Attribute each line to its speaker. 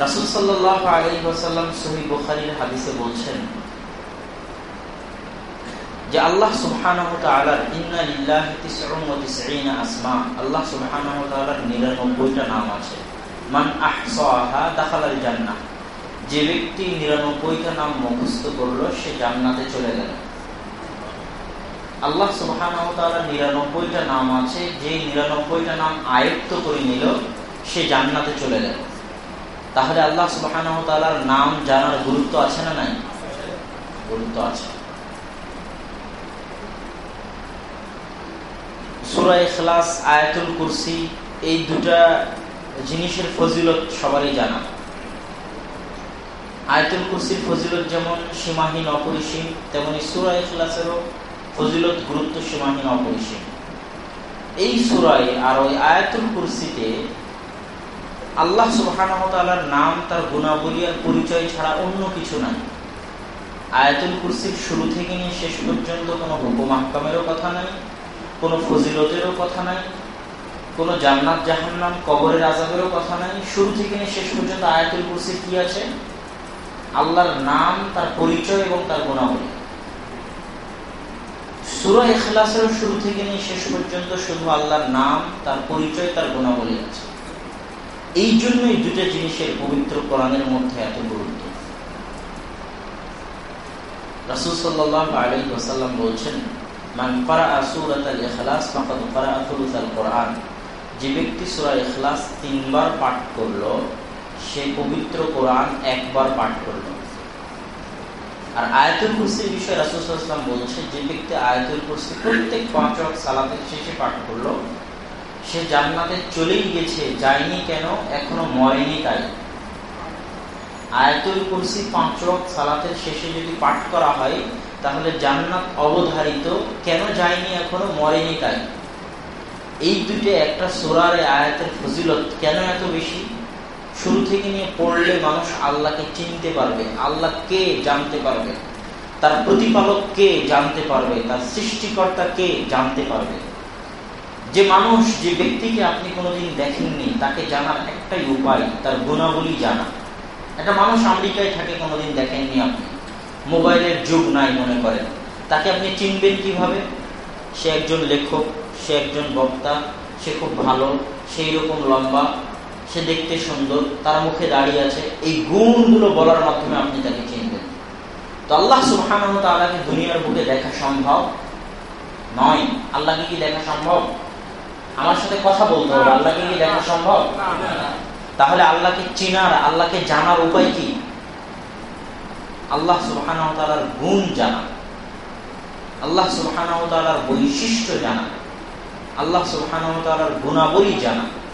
Speaker 1: রাসুল সাল্লাহ আলী ওসাল্লাম সহি বুখারির হাদিসে বলছেন যে আল্লাহ সুবহানাহু ইন্না লিল্লাহি তিসউন ওয়া তিসঈনা আসমা। আল্লাহ সুবহানাহু তাআলার 99টা নাম আছে। মান আহসাহা দাখালাল জান্নাহ। যে ব্যক্তি 99টা নাম মুখস্থ করল, সে জান্নাতে চলে গেল। আল্লাহ সুবহানাহু তাআলার 99টা নাম আছে। যে 99টা নাম আয়ত্ত করে নিল, সে জান্নাতে চলে গেল। তাহলে আল্লাহ সুবহানাহু নাম জানার গুরুত্ব আছে না নাই? গুরুত্ব আছে। সুরা আয়াতুল কুরসি, এই দুটা জিনিসের ফজিলত সবারই জানা। আয়াতুল কুরসির ফজিলত যেমন সীমাহীন অপরিসীম, তেমনি সুরা ফজিলত গুরুত্ব সীমাহীন অপরিসীম। এই সুরায় আর ওই আয়াতুল কুরসিতে আল্লাহ সুবাহানতালার নাম, তার গুণাবলী আর পরিচয় ছাড়া অন্য কিছু নাই। আয়াতুল কুরসির শুরু থেকে নিয়ে শেষ পর্যন্ত কোনো হুকুম আহকামেরও কথা নাই, কোনো ফজিলতেরও কথা নাই, কোনো জান্নাত জাহান্নাম কবরের আজাবেরও কথা নাই। শুরু থেকে নিয়ে শেষ পর্যন্ত আয়াতুল কুরসির কি আছে? আল্লাহর নাম, তার পরিচয় এবং তার গুণাবলী। সুরা এখলাসের শুরু থেকে নিয়ে শেষ পর্যন্ত শুধু আল্লাহর নাম, তার পরিচয়, তার গুণাবলী আছে। এই জন্যই দুটো জিনিসের পবিত্র কোরআনের মধ্যে এত গুরুত্ব। বলছেন যে ব্যক্তি সূরা তিনবার পাঠ করল, সে পবিত্র কোরআন একবার পাঠ করল। আর আয়াতুল কুরসির বিষয়ে রাসূল বলছে, যে ব্যক্তি আয়াতুল কুরসি প্রত্যেক পাঁচ সালাতের শেষে পাঠ করল সে জান্নাতে চলেই গেছে, যায়নি কেন? এখনও মরেনি তাই। আয়াতুল কুরসি পাঁচ ওয়াক্ত সালাতের শেষে যদি পাঠ করা হয়, তাহলে জান্নাত অবধারিত, কেন যায়নি এখনও? মরেনি তাই। এই দুটো একটা সোরার আয়াতের ফজিলত কেন এত বেশি? শুরু থেকে নিয়ে পড়লে মানুষ আল্লাহকে চিনতে পারবে, আল্লাহ কে জানতে পারবে? তার প্রতিপালক কে জানতে পারবে? তার সৃষ্টিকর্তা কে জানতে পারবে? যে মানুষ, যে ব্যক্তিকে আপনি কোনোদিন দেখেননি, তাকে জানার একটাই উপায়, তার গুণাবলী জানা। একটা মানুষ আমেরিকায় থাকে, কোনোদিন দেখেননি আপনি। মোবাইলের যুগ নাই মনে করেন। তাকে আপনি চিনবেন কীভাবে? সে একজন লেখক, সে একজন বক্তা, সে খুব ভালো সেই রকম লম্বা, সে দেখতে সুন্দর, তার মুখে দাঁড়িয়ে আছে। এই গুণগুলো বলার মাধ্যমে আপনি তাকে চিনবেন। তো আল্লাহ সুহান দুনিয়ার বুকে দেখা সম্ভব নয়। আল্লাহকে কি দেখা সম্ভব? আমার সাথে কথা বলতে হবে। আল্লাহকে কি দেখা সম্ভব? তাহলে আল্লাহকে চেনার আল্লাহকে জানার উপায় কি? আল্লাহ সুবহান গুণ জানা। আল্লাহ সুবহান বৈশিষ্ট্য জানা। আল্লাহ সুবহান গুণাবলী জানা।